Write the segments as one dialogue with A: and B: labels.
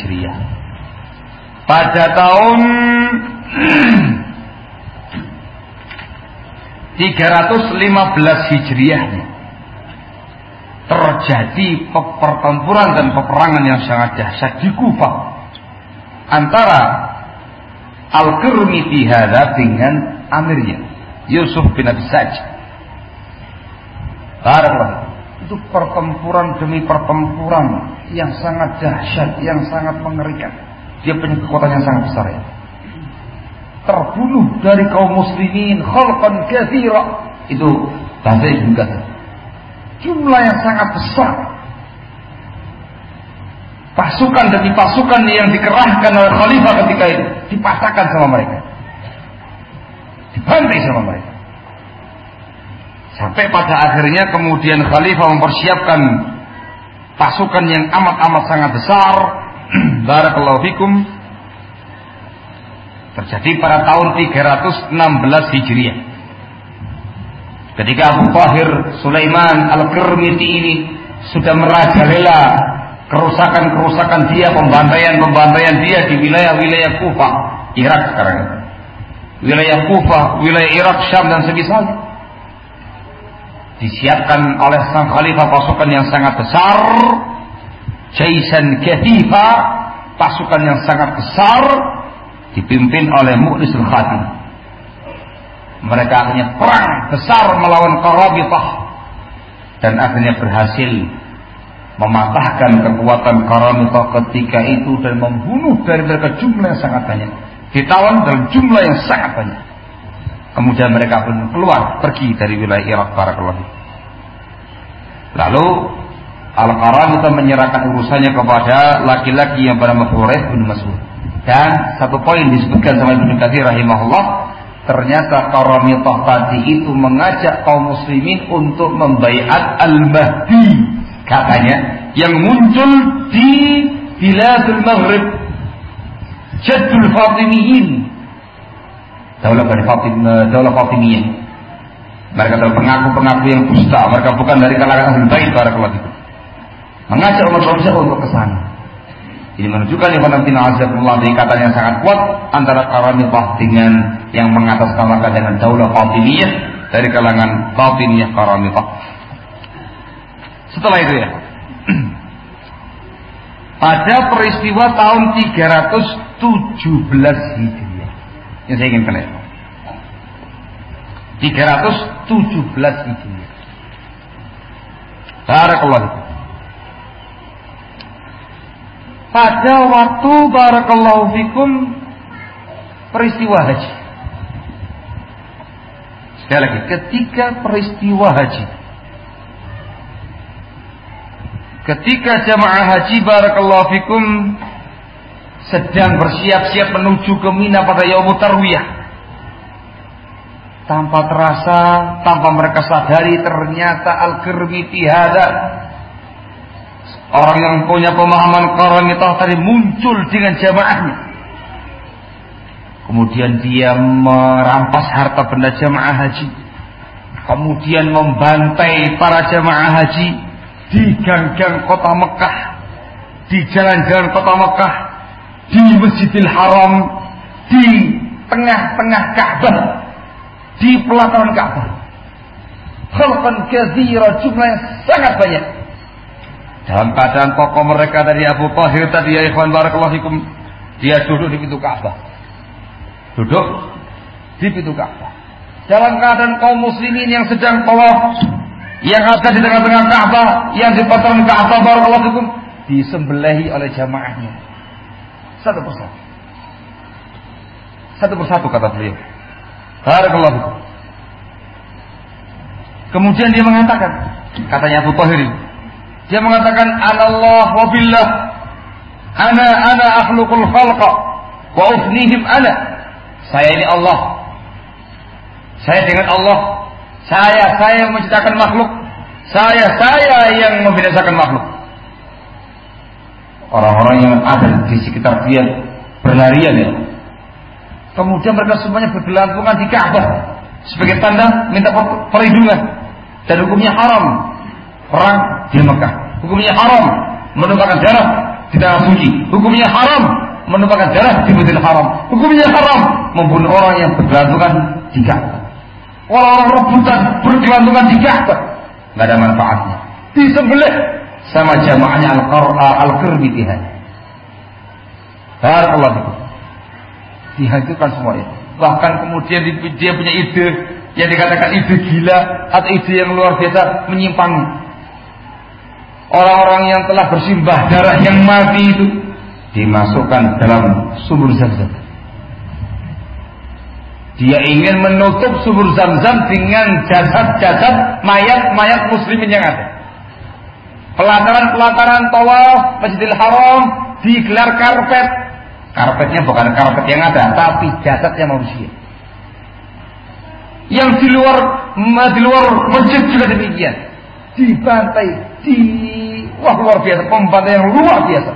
A: Hijriah. Pada tahun 315 Hijriah terjadi pertempuran dan peperangan yang sangat dahsyat di Kufah antara Al-Qirmiti dengan amirnya Yusuf bin Abi Saj. Itu pertempuran demi pertempuran yang sangat dahsyat, yang sangat mengerikan. Dia punya kekuatan yang sangat besar ya. Terbunuh dari kaum muslimin khalqan kathira. Itu bahasa Ibnu Jumlah yang sangat besar. Pasukan demi pasukan yang dikerahkan oleh khalifah ketika itu dipatahkan sama mereka. Dibantai sama mereka. Sampai pada akhirnya kemudian khalifah mempersiapkan pasukan yang amat-amat sangat besar. Barakallahu fikum. Terjadi pada tahun 316 Hijriah. Ketika Abu Tahir Sulaiman Al-Kirmiti ini sudah merajalela kerusakan-kerusakan dia, pembantaian-pembantaian dia di wilayah-wilayah Kufah, Irak sekarang. Wilayah Kufah, wilayah Irak, Syam dan semisalnya. Disiapkan oleh sang khalifah pasukan yang sangat besar, Jaisan Kathifa, pasukan yang sangat besar, dipimpin oleh Mu'nisul Khatim. Mereka akhirnya perang besar melawan Qarabitah dan akhirnya berhasil mematahkan kekuatan Karamita ketika itu dan membunuh dari mereka jumlah yang sangat banyak. Ditawan dalam jumlah yang sangat banyak. Kemudian mereka pun keluar pergi dari wilayah Irak kelebih. Lalu Al-Qaram itu menyerahkan urusannya kepada laki-laki yang bernama Hurairah bin Mas'ud. Dan satu poin disebutkan sama Ibnu Katsir rahimahullah, ternyata Karamitah tadi itu mengajak kaum muslimin untuk membaiat Al-Mahdi katanya yang muncul di Biladul Maghrib Jadul Fatimiyin Daulah Bani Fatim, eh, Daulah Fatimiyah. Mereka adalah pengaku-pengaku yang dusta mereka bukan dari kalangan ahli bait para itu mengajak umat manusia untuk ke sana. Ini menunjukkan yang nanti Azabullah di kata yang sangat kuat antara Karamifah dengan yang mengatasnamakan dengan Daulah Fatimiyah dari kalangan Fatimiyah Karamifah setelah itu ya. Pada peristiwa tahun 317 Hijriah. Yang saya ingin kalian. 317 Hijriah. Barakallahu Pada waktu barakallahu fikum peristiwa haji. Sekali lagi, ketika peristiwa haji Ketika jamaah haji barakallahu fikum sedang bersiap-siap menuju ke Mina pada yaumut tarwiyah. Tanpa terasa, tanpa mereka sadari ternyata Al-Kirmiti ada orang yang punya pemahaman karamitah tadi muncul dengan jamaahnya. Kemudian dia merampas harta benda jamaah haji. Kemudian membantai para jamaah haji di gang-gang kota Mekah, di jalan-jalan kota Mekah, di Masjidil Haram, di tengah-tengah Ka'bah, di pelataran Ka'bah. Khalqan kathira jumlahnya sangat banyak. Dalam keadaan tokoh mereka dari Abu Tahir tadi ya ikhwan barakallahu dia duduk di pintu Ka'bah. Duduk di pintu Ka'bah. Dalam keadaan kaum muslimin yang sedang tawaf yang ada di tengah-tengah Ka'bah, yang di pataran Ka'bah barakallahu fikum disembelihi oleh jamaahnya. Satu persatu. Satu persatu kata beliau. Barakallahu. Kemudian dia mengatakan, katanya Abu Tahir, dia mengatakan Allah wa billah ana ana akhluqul khalqa wa ufnihim ana. Saya ini Allah. Saya dengan Allah saya, saya menciptakan makhluk. Saya, saya yang membinasakan makhluk. Orang-orang yang ada di sekitar dia berlarian ya. Kemudian mereka semuanya bergelantungan di Ka'bah sebagai tanda minta perlindungan dan hukumnya haram perang di Mekah. Hukumnya haram menumpahkan darah di tanah suci. Hukumnya haram menumpahkan darah di Masjidil Haram. Hukumnya haram membunuh orang yang bergelantungan di Ka'bah. Orang-orang rebutan bergelantungan di Ka'bah. Nggak ada manfaatnya. Disembelih sama jamaahnya Al-Qirmitihan. Barakallahu fikum. Dihancurkan semua itu. Bahkan kemudian dia punya ide yang dikatakan ide gila atau ide yang luar biasa menyimpang orang-orang yang telah bersimbah darah yang mati itu dimasukkan dalam sumur zam-zam. Dia ingin menutup sumur zam-zam dengan jasad-jasad mayat-mayat muslimin yang ada. Pelataran-pelataran tawaf Masjidil Haram digelar karpet. Karpetnya bukan karpet yang ada, tapi jasadnya manusia. Yang di luar di luar masjid juga demikian. Dibantai, di wah luar biasa, pembantaian yang luar biasa.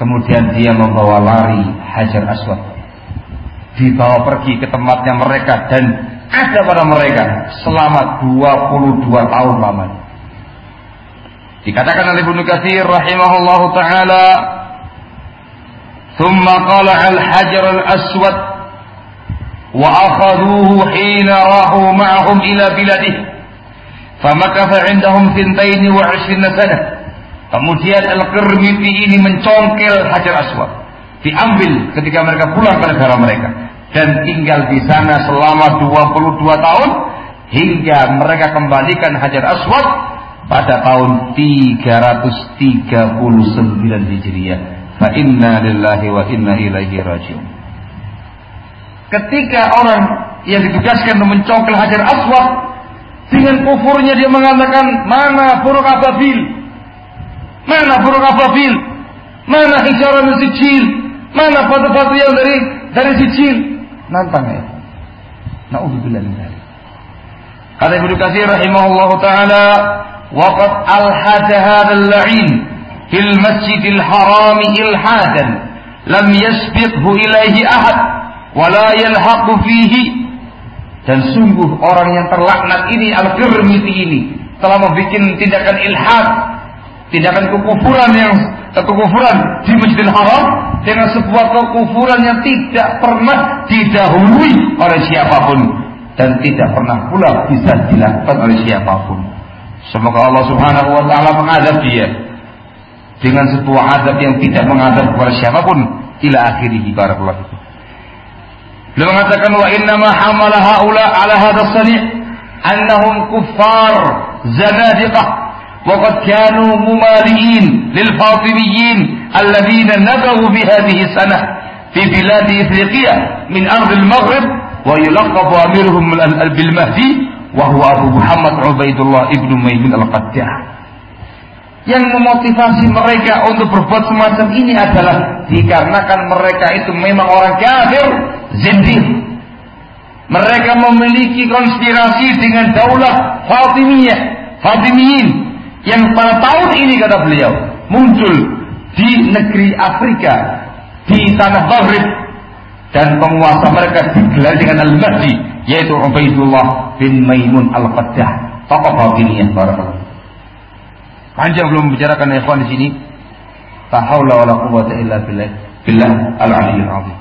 A: Kemudian dia membawa lari Hajar Aswad. Dibawa pergi ke tempatnya mereka dan ada pada mereka selama 22 tahun lamanya. Dikatakan oleh Ibnu Katsir rahimahullahu taala, "ثم قال الحجر الأسود وأخذوه حين راحوا معهم إلى بلده فمكف عندهم ثنتين وعشرين سنة. Kemudian Al-Qirmiti ini mencongkel Hajar Aswad. Diambil ketika mereka pulang ke negara mereka. Dan tinggal di sana selama 22 tahun. Hingga mereka kembalikan Hajar Aswad pada tahun 339 Hijriah. Fa inna lillahi wa inna ilaihi rajiun. Ketika orang yang ditugaskan mencongkel Hajar Aswad dengan kufurnya dia mengatakan mana buruk ababil Mana burung ababil? Mana hijaran sijil? Mana batu-batu yang dari dari sijil? Nantang ya. Nauzubillah min. Kata Ibnu Katsir rahimahullah taala, "Waqad alhada hadzal la'in fil masjidil haram ilhadan lam yasbiqhu ilaihi ahad wa la yalhaqu fihi." Dan sungguh orang yang terlaknat ini Al-Qirmiti ini telah membuat tindakan ilhad tindakan kekufuran yang kekufuran di Masjidil Haram dengan sebuah kekufuran yang tidak pernah didahului oleh siapa pun dan tidak pernah pula bisa dilakukan oleh siapa pun. Semoga Allah Subhanahu wa taala mengadab dia dengan sebuah adab yang tidak mengadab kepada siapa pun ila akhirih barakallahu itu. Beliau mengatakan wa inna ma hamala haula ala hadzal sani' annahum kuffar zanadiqah wa qad kanu mumaliin lil fatimiyyin alladhina nabaw bi hadhihi sanah fi bilad Ifriqiya min ardil Maghrib wa yulaqabu amiruhum bil Mahdi wahwa Abu Muhammad Ubaidullah ibnu Maimun al -Qadjah. Yang memotivasi mereka untuk berbuat semacam ini adalah dikarenakan mereka itu memang orang kafir, zindir. Mereka memiliki konspirasi dengan daulah Fatimiyah, Fatimiyin yang pada tahun ini kata beliau muncul di negeri Afrika, di tanah Maghrib dan penguasa mereka digelar dengan Al-Mahdi yaitu Ubaidullah bin Maimun Al-Qaddah. Tokoh Batiniyah barakallahu. Panjang belum membicarakan ikhwan di sini. La haula wala quwwata illa billah. Billah al-aliyyil azim.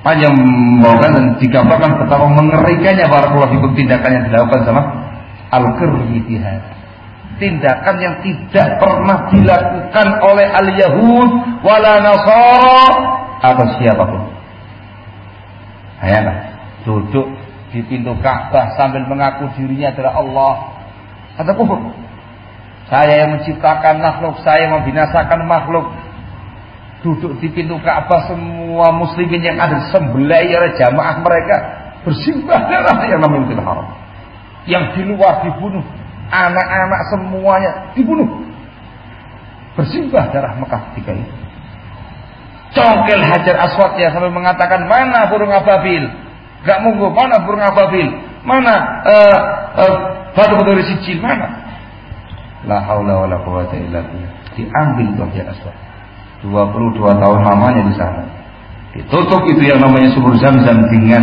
A: Panjang membawakan dan digambarkan betapa mengerikannya barakallahu fikum tindakan yang dilakukan sama Al-Qirmiti tindakan yang tidak pernah dilakukan oleh al-Yahud wala Nasara atau siapa pun. Ayolah, duduk di pintu Ka'bah sambil mengaku dirinya adalah Allah. Kata kufur. Saya yang menciptakan makhluk, saya yang membinasakan makhluk. Duduk di pintu Ka'bah semua muslimin yang ada sembelih oleh jamaah mereka bersimbah darah yang namanya Haram. Yang di luar dibunuh anak-anak semuanya dibunuh. Bersimbah darah Mekah ketika itu. Congkel Hajar Aswad ya sampai mengatakan mana burung ababil? Gak munggu mana burung ababil? Mana uh, uh, batu-batu dari sijil mana? La haula wala quwata illa billah. Diambil Hajar Aswad. 22 tahun lamanya di sana. Ditutup itu yang namanya sumur zam-zam dengan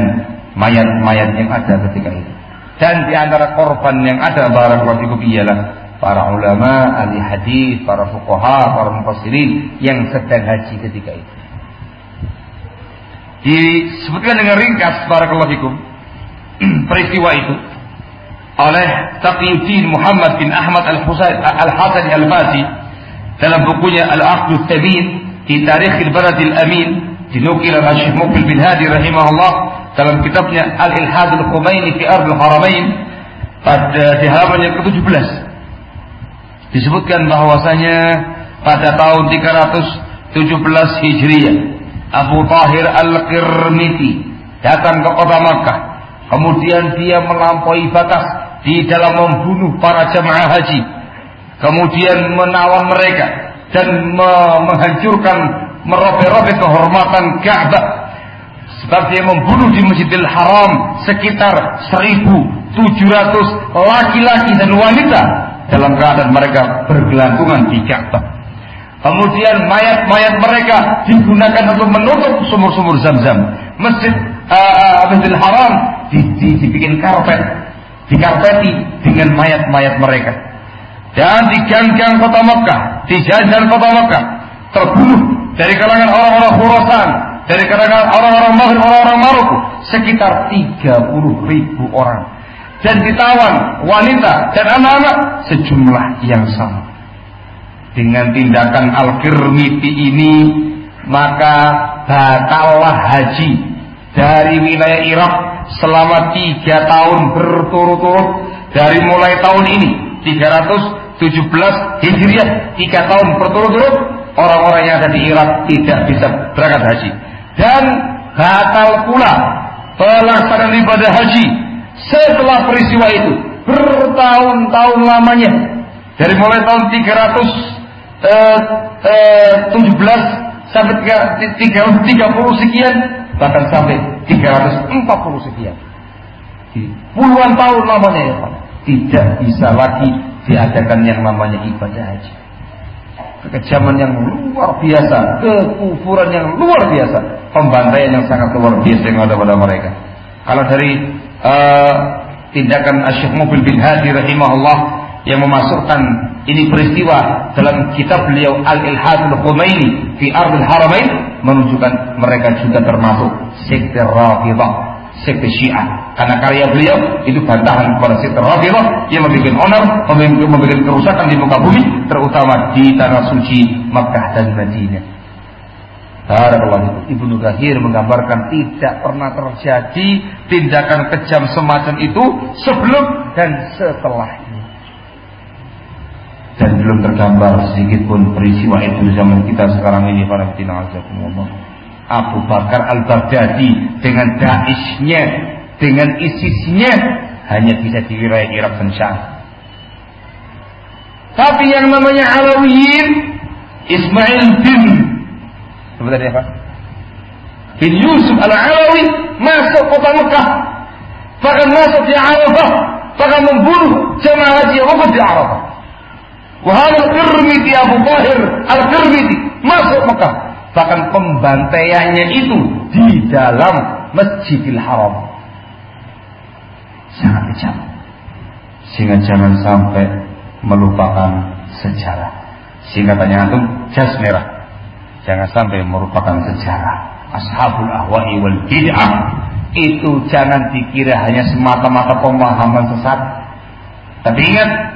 A: mayat-mayat yang ada ketika itu. Dan di antara korban yang ada barakallahu fikum ialah para ulama, ahli hadis, para fuqaha, para mufassirin yang sedang haji ketika itu. Disebutkan dengan ringkas barakallahu fikum peristiwa itu oleh Taqiyuddin Muhammad bin Ahmad Al-Husain Al-Hasan Al-Fasi dalam bukunya Al-Aqd Tabin di Tarikh Al-Balad Al-Amin dinukil oleh Syekh Mubil bin Hadi rahimahullah dalam kitabnya Al-Ilhad Al-Khumaini fi Ardh Al-Haramain pada di halaman yang ke-17 disebutkan bahwasanya pada tahun 317 Hijriah Abu Tahir Al-Qirmiti datang ke kota Makkah. Kemudian dia melampaui batas di dalam membunuh para jemaah haji. Kemudian menawan mereka dan menghancurkan merobek-robek kehormatan Ka'bah. Sebab dia membunuh di Masjidil Haram sekitar 1700 laki-laki dan wanita dalam keadaan mereka bergelantungan di Ka'bah. Kemudian mayat-mayat mereka digunakan untuk menutup sumur-sumur zam-zam. Masjid uh, Masjidil Haram di, di, dibikin karpet, dikarpeti dengan mayat-mayat mereka. Dan di gang-gang kota Mekah, di jalan kota Mekah, terbunuh dari kalangan orang-orang Khurasan, dari kalangan orang-orang Maghrib, orang-orang Maroko, sekitar 30 ribu orang. Dan ditawan wanita dan anak-anak sejumlah yang sama. Dengan tindakan Al-Kirmiti ini, maka batallah haji dari wilayah Irak selama tiga tahun berturut-turut. Dari mulai tahun ini 317 Hijriah tiga tahun berturut-turut orang-orang yang ada di Irak tidak bisa berangkat haji. Dan batal pula pelaksanaan ibadah haji setelah peristiwa itu bertahun-tahun lamanya. Dari mulai tahun 317 eh, eh, sampai 30 sekian bahkan sampai 340 sekian. Puluhan tahun lamanya ya tidak bisa lagi diadakan yang namanya ibadah haji. Kekejaman yang luar biasa, kekufuran yang luar biasa, pembantaian yang sangat luar biasa yang ada pada mereka. Kalau dari uh, tindakan Asyik Mobil bin Hadi rahimahullah yang memasukkan ini peristiwa dalam kitab beliau Al-Ilhadul Khumaini fi Ardil Haramain menunjukkan mereka juga termasuk sekte Rafidah sekte Syiah. Karena karya beliau itu bantahan kepada sekte Rafidah yang membuat onar, membuat kerusakan di muka bumi, terutama di tanah suci Makkah dan Madinah. Barakallahu Ibnu Gahir menggambarkan tidak pernah terjadi tindakan kejam semacam itu sebelum dan setelahnya. Dan belum tergambar sedikit pun peristiwa itu zaman kita sekarang ini para fitina azakumullah. Abu Bakar al-Baghdadi dengan Daishnya, dengan ISISnya hanya bisa di wilayah Irak dan Syam. Tapi yang namanya Alawiyin Ismail bin sebenarnya Pak bin Yusuf al-Alawi masuk kota Mekah bahkan masuk di Arafah bahkan membunuh jemaah haji yang di Arafah Wahai al-Qirmiti Abu Bakar al-Qirmiti masuk Mekah. Bahkan pembantaiannya itu di dalam Masjidil Haram. Sangat kejam. Sehingga jangan sampai melupakan sejarah. Sehingga tanya antum jas merah. Jangan sampai merupakan sejarah. Ashabul ahwa'i wal bid'ah. Itu jangan dikira hanya semata-mata pemahaman sesat. Tapi ingat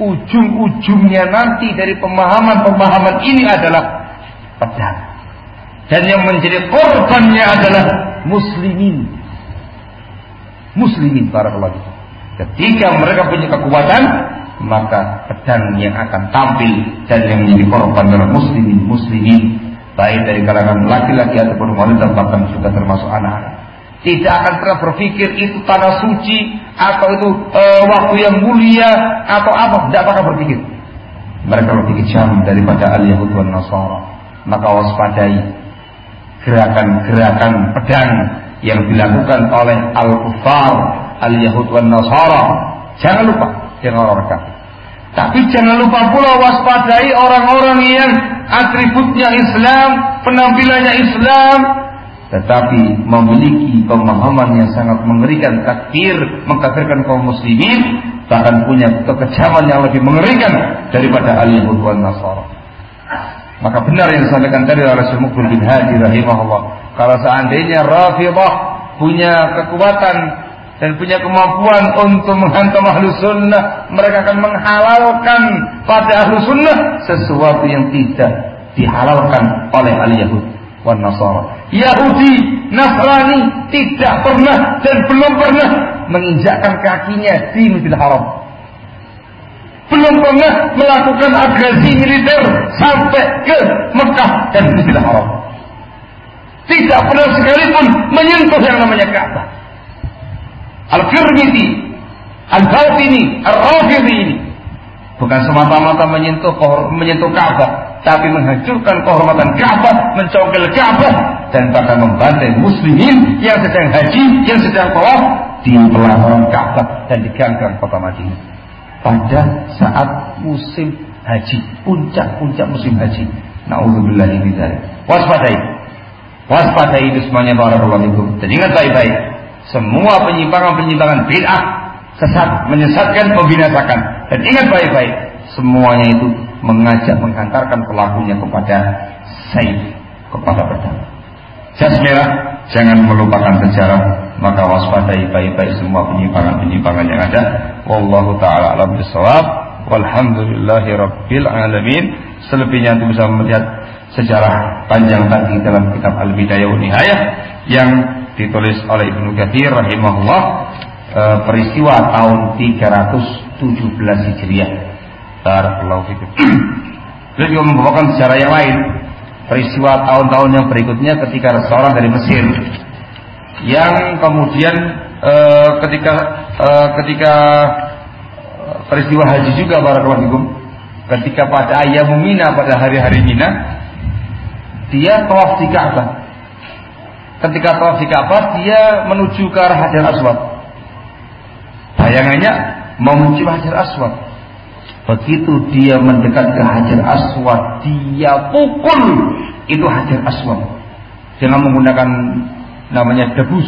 A: ujung-ujungnya nanti dari pemahaman-pemahaman ini adalah pedang. Dan yang menjadi korbannya adalah muslimin. Muslimin para pelaku ketika mereka punya kekuatan maka pedang yang akan tampil dan yang menjadi korban adalah muslimin muslimin. Baik dari kalangan laki-laki ataupun wanita bahkan juga termasuk anak-anak. Tidak akan pernah berpikir itu tanah suci atau itu e, waktu yang mulia atau apa tidak akan berpikir mereka lebih kejam daripada al-Yahud dan Nasara maka waspadai gerakan-gerakan pedang yang dilakukan oleh al-kufar, al-yahud wan nasara. Jangan lupa orang kafir. Tapi jangan lupa pula waspadai orang-orang yang atributnya Islam, penampilannya Islam, tetapi memiliki pemahaman yang sangat mengerikan takdir mengkafirkan kaum muslimin bahkan punya kekejaman yang lebih mengerikan daripada al-Yahud wal Nasara. Maka benar yang disampaikan tadi oleh Syekh bin Hadi rahimahullah. Kalau seandainya Rafidah punya kekuatan dan punya kemampuan untuk menghantam ahlu sunnah, mereka akan menghalalkan pada ahlu sunnah sesuatu yang tidak dihalalkan oleh al-Yahud Nasara. Yahudi, Nasrani tidak pernah dan belum pernah menginjakkan kakinya di Masjidil Haram. Belum pernah melakukan agresi militer sampai ke Mekah dan Masjidil Haram. Tidak pernah sekalipun menyentuh yang namanya Ka'bah. Al-Firmiti, Al-Bautini, Al-Rafidhi ini bukan semata-mata menyentuh menyentuh Ka'bah, tapi menghancurkan kehormatan Ka'bah, mencongkel Ka'bah dan bahkan membantai muslimin yang sedang haji, yang sedang tawaf di pelataran Ka'bah dan di ganggang kota Madinah. Pada saat musim haji, puncak-puncak musim haji. Nauzubillah ini dari. Waspadai. Waspadai itu semuanya barakallahu fikum. Dan ingat baik-baik, semua penyimpangan-penyimpangan bid'ah sesat, menyesatkan, membinasakan. Dan ingat baik-baik, semuanya itu mengajak menghantarkan pelakunya kepada saif, kepada pedang. Jas merah, jangan melupakan sejarah, maka waspadai baik-baik semua penyimpangan-penyimpangan yang ada. Wallahu taala alam bisawab. Walhamdulillahi rabbil alamin. Selebihnya itu bisa melihat sejarah panjang tadi dalam kitab Al-Bidayah wa yang ditulis oleh Ibnu Katsir rahimahullah e, peristiwa tahun 317 Hijriah Barakallahu fikum. Beliau juga membawakan sejarah yang lain. Peristiwa tahun-tahun yang berikutnya ketika seorang dari Mesir yang kemudian e, ketika e, ketika peristiwa haji juga barakallahu fikum ketika pada ayam Mina pada hari-hari Mina dia tawaf di Ka'bah. Ketika tawaf di Ka'bah dia menuju ke arah Hajar Aswad. Bayangannya mau menuju Hajar Aswad Begitu dia mendekat ke Hajar Aswad, dia pukul. Itu Hajar Aswad. Dengan menggunakan namanya debus,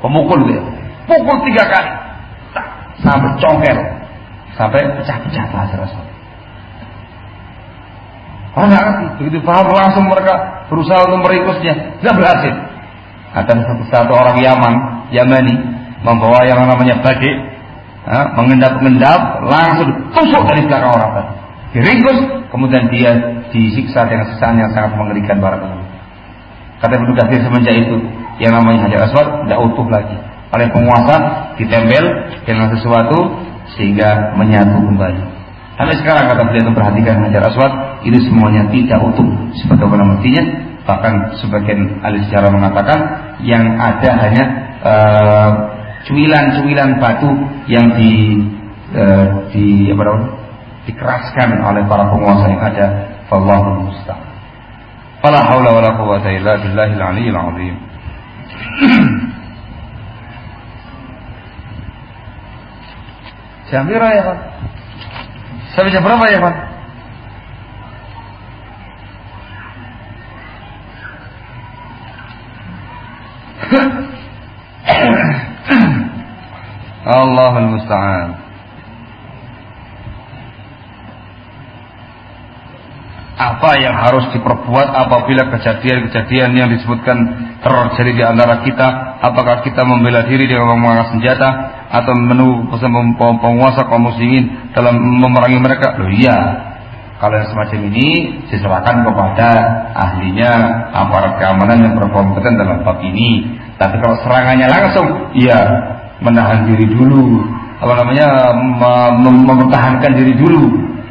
A: pemukul dia. Pukul tiga kali. Sampai congkel, sampai pecah-pecah Hajar Aswad. Orang ngerti, begitu paham langsung mereka berusaha untuk meringkusnya, tidak berhasil. Ada satu, satu orang Yaman, Yamani, membawa yang namanya mengendap-endap langsung tusuk dari belakang orang tadi. Diringkus kemudian dia disiksa dengan siksaan yang sangat mengerikan barakallahu kata Ibnu Katsir semenjak itu yang namanya Hajar Aswad tidak utuh lagi. Oleh penguasa ditempel dengan sesuatu sehingga menyatu kembali. Sampai sekarang kata beliau memperhatikan Hajar Aswad ini semuanya tidak utuh. Apa namanya bahkan sebagian ahli sejarah mengatakan yang ada hanya uh, cuilan-cuilan batu yang di uh, di apa namanya dikeraskan oleh para penguasa yang ada wallahu musta'an fala haula wala quwwata illa billahil aliyyil azim Jam berapa ya Pak? Sampai jam berapa ya Pak? Allahul musta'an. Apa yang harus diperbuat apabila kejadian-kejadian yang disebutkan terjadi di antara kita? Apakah kita membela diri dengan mengangkat senjata atau menunggu penguasa kaum muslimin dalam memerangi mereka? Loh iya, kalau yang semacam ini diserahkan kepada ahlinya aparat keamanan yang berkompeten dalam bab ini. Tapi kalau serangannya langsung, iya menahan diri dulu. Apa namanya? Mem mempertahankan diri dulu.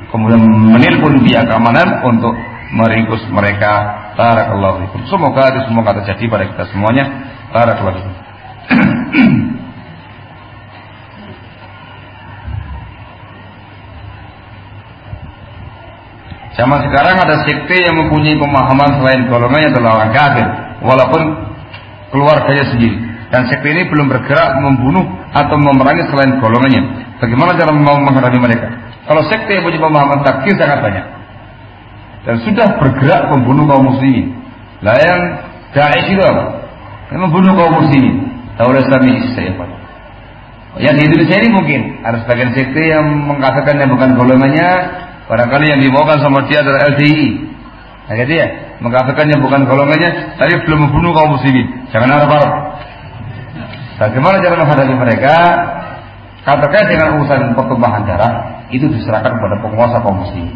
A: Kemudian menelpon pihak keamanan untuk meringkus mereka. Barakallahu fikum. Semoga itu semoga terjadi pada kita semuanya. Barakallahu fikum. Zaman sekarang ada sekte yang mempunyai pemahaman selain golongannya adalah orang kafir, walaupun keluarganya sendiri. Dan sekte ini belum bergerak membunuh atau memerangi selain golongannya. Bagaimana cara mau menghadapi mereka? Kalau sekte yang punya pemahaman takdir sangat banyak. Dan sudah bergerak membunuh kaum muslimin. Lah yang Daesh itu apa? Yang membunuh kaum muslimin. Daulah Islami Pak. Yang di Indonesia ini mungkin ada sebagian sekte yang mengatakan yang bukan golongannya, barangkali yang dibawakan sama dia adalah LDI. Nah, gitu ya, mengatakan yang bukan golongannya, tapi belum membunuh kaum muslimin. Jangan harap-harap. Bagaimana cara menghadapi mereka? Terkait dengan urusan pertumbuhan darah itu diserahkan kepada penguasa kaum muslimin.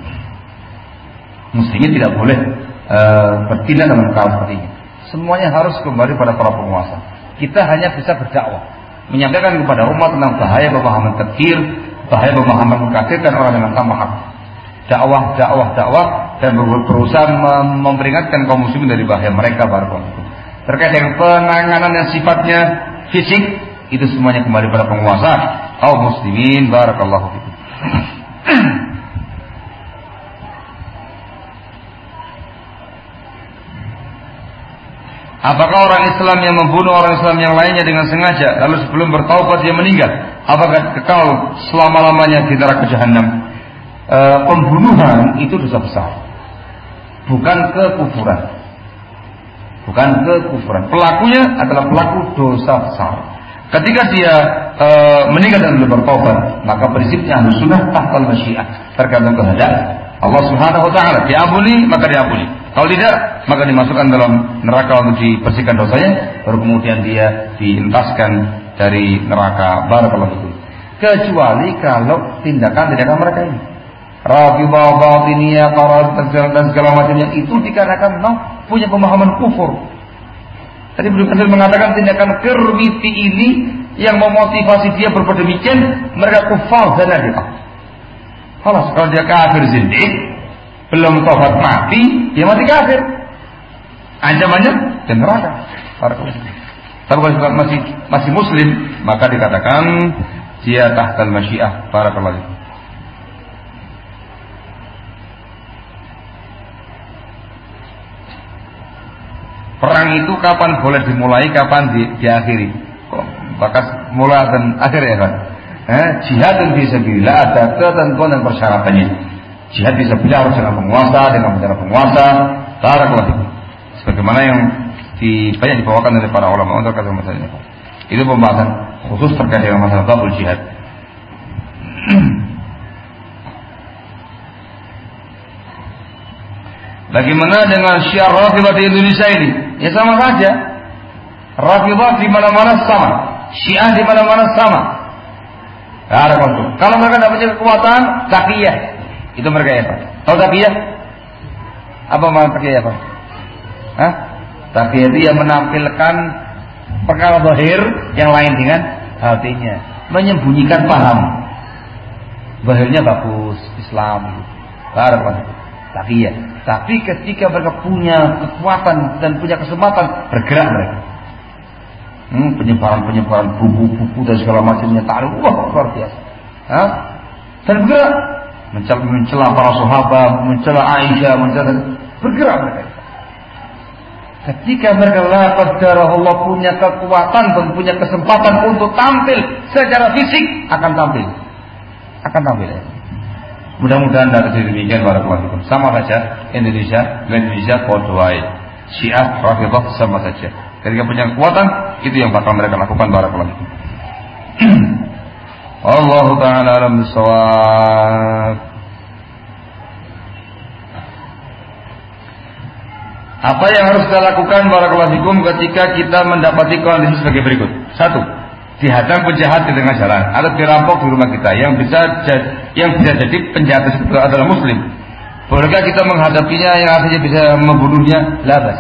A: Muslimin tidak boleh e, bertindak dalam hal seperti ini. Semuanya harus kembali pada para penguasa. Kita hanya bisa berdakwah, menyampaikan kepada umat tentang bahaya pemahaman terkir, bahaya pemahaman mengkafirkan orang dengan tanpa hak. Dakwah, dakwah, dakwah dan berusaha memperingatkan kaum muslimin dari bahaya mereka barakallahu Terkait dengan penanganan yang sifatnya fisik, itu semuanya kembali pada penguasa kaum muslimin barakallahu fikum. Apakah orang Islam yang membunuh orang Islam yang lainnya dengan sengaja lalu sebelum bertaubat dia meninggal? Apakah kekal selama-lamanya di neraka jahanam? E, pembunuhan itu dosa besar. Bukan kekufuran. Bukan kekufuran. Pelakunya adalah pelaku dosa besar. Ketika dia e, meninggal dan belum bertaubat, maka prinsipnya harus sunnah tahtal masyiah tergantung kehendak Allah Subhanahu wa taala. Diampuni maka diampuni. Kalau tidak, maka dimasukkan dalam neraka untuk dibersihkan dosanya, baru kemudian dia dientaskan dari neraka barakallahu. Kecuali kalau tindakan-tindakan mereka ini. Rafibah, batiniyah, karat, dan segala macamnya itu dikarenakan no, punya pemahaman kufur. Tadi belum Kasir mengatakan tindakan kermiti ini yang memotivasi dia berbuat demikian, mereka kufar dan dia. Kalau kalau dia kafir zindik, belum tobat mati, dia mati kafir. Ancamannya dan neraka. Tapi kalau masih masih muslim, maka dikatakan dia tahtal masyiah para kembali. Perang itu kapan boleh dimulai, kapan di, diakhiri? Kok bakas mulai dan akhir ya kan? Eh, jihad dan bisa bila ada ketentuan dan persyaratannya. Jihad bisa harus dengan penguasa, dengan bicara penguasa. Barakallahu Sebagaimana yang di, banyak dibawakan oleh para ulama untuk kata masalah ini. Itu pembahasan khusus terkait dengan masalah tabul jihad. Bagaimana dengan syiar Rafidah di Indonesia ini? Ya sama saja. Rafidah di mana-mana sama. Syiah di mana-mana sama. ada Kalau mereka tidak punya kekuatan, takiyah. Itu mereka apa? Tahu takiyah? Apa makna takiyah apa? Hah? Takiyah itu yang menampilkan perkara zahir yang lain dengan hatinya, menyembunyikan paham. Zahirnya bagus, Islam. Barakallahu takiyah. Tapi ketika mereka punya kekuatan dan punya kesempatan bergerak mereka. Hmm, penyebaran-penyebaran buku-buku dan segala macamnya taruh wah luar biasa. Hah? Dan bergerak mencela, mencela para sahabat, mencela Aisyah, mencela bergerak mereka. Ketika mereka la Allah punya kekuatan dan punya kesempatan untuk tampil secara fisik akan tampil. Akan tampil ya. Mudah-mudahan tidak terjadi demikian para pelaku. Sama saja Indonesia dan Indonesia Kodwai. Syiah, Rafidah sama saja. Ketika punya kekuatan itu yang bakal mereka lakukan para pelaku. Allah taala alam. Apa yang harus kita lakukan para kelasikum ketika kita mendapati kondisi sebagai berikut? Satu, dihadang penjahat di tengah jalan atau dirampok di rumah kita yang bisa yang bisa jadi penjahat tersebut adalah muslim. Bolehkah kita menghadapinya yang artinya bisa membunuhnya? Labas.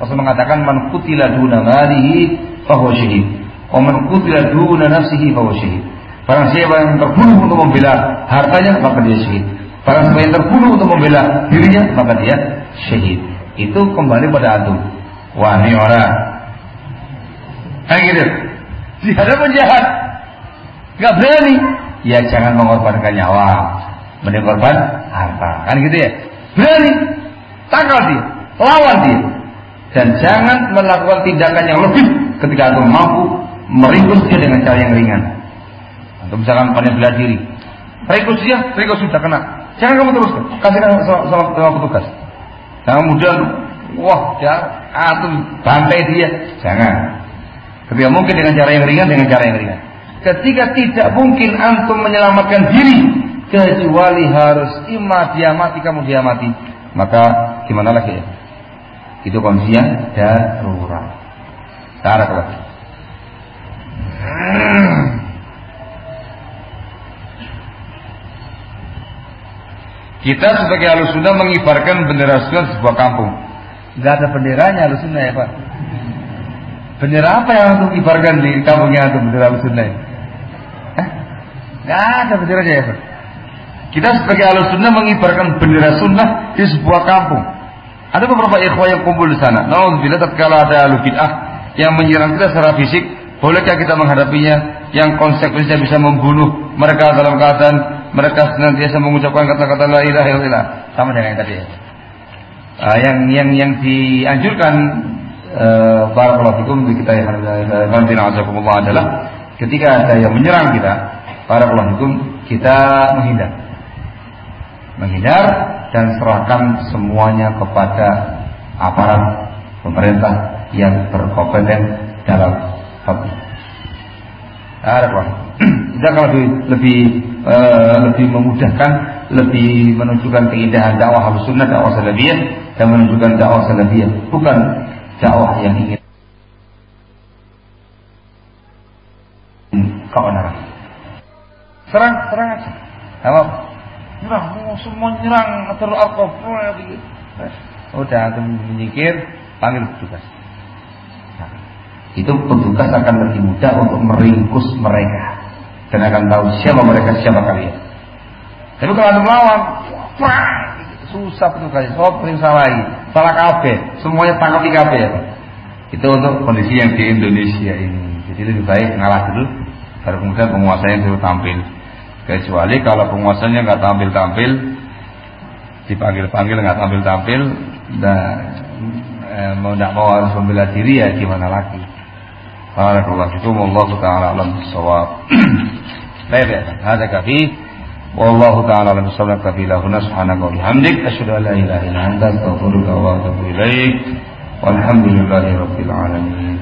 A: Rasul mengatakan man kutila duna malihi fahuwa syahid. Wa man kutila duna nafsihi fahuwa syahid. Barang siapa yang terbunuh untuk membela hartanya, maka dia syahid. Barang siapa yang terbunuh untuk membela dirinya, maka dia syahid. Itu kembali pada antum. Wah, ini orang. Kayak gitu. Di hadapan jahat. Gak berani. Ya jangan mengorbankan nyawa. Mending korban harta. Kan gitu ya. Berani. Tangkal dia. Lawan dia. Dan jangan melakukan tindakan yang lebih ketika antum mampu meringkus dia dengan cara yang ringan. Atau misalkan pandai bela diri. Rekus dia, rekus sudah kena. Jangan kamu teruskan. Kasihkan sama, sama, petugas. Jangan kemudian, wah, ya, atau bantai dia. Jangan. Ketika mungkin dengan cara yang ringan, dengan cara yang ringan. ketika tidak mungkin antum menyelamatkan diri kecuali harus imma dia mati kamu dia mati maka gimana lagi ya itu kondisinya darurat tarik lagi kita sebagai alusunda mengibarkan bendera sunnah sebuah kampung. Gak ada benderanya alusunda ya Pak. Bendera apa yang untuk ibarkan di kampungnya untuk bendera alusunda? Eh? Gak ada benderanya ya. Kita sebagai alusunda mengibarkan bendera sunnah di sebuah kampung. Ada beberapa ikhwah yang kumpul di sana. Namun bila tatkala ada alu bid'ah yang menyerang kita secara fisik, bolehkah kita menghadapinya yang konsekuensinya bisa membunuh mereka dalam keadaan mereka senantiasa mengucapkan kata-kata la ilaha illallah sama dengan yang tadi ya. Uh, yang yang yang dianjurkan barakallahu fikum kita azakumullah adalah ketika ada yang menyerang kita barakallahu fikum kita menghindar. Menghindar dan serahkan semuanya kepada aparat pemerintah yang berkompeten dalam hal ini. Kita kalau lebih lebih lebih memudahkan, lebih menunjukkan keindahan dakwah sunnah, dakwah salafiyah dan menunjukkan dakwah salafiyah, bukan dakwah yang ingin keonaran. Serang, serang aja. Apa? Nyerang, semua nyerang atau alkohol. Udah, antum menyikir, panggil petugas itu petugas akan lebih mudah untuk meringkus mereka dan akan tahu siapa mereka siapa kalian. Tapi kalau ada melawan, wah, susah kali, oh paling salah salah kabeh. Semuanya tangkapi kabeh. Itu untuk kondisi yang di Indonesia ini. Jadi lebih baik ngalah dulu baru kemudian penguasanya dulu tampil. Kecuali kalau penguasanya nggak tampil-tampil dipanggil-panggil nggak tampil-tampil nah, eh, mau tidak mau harus membela diri ya gimana lagi? Barakallahu fikum. Allah taala alam. Baik ya, ada kafir. والله تعالى على بصدق في هنا سبحانك وبحمدك. أشهد أن لا إله إلا أنت أستغفرك وأتوب إليك. والحمد لله رب العالمين.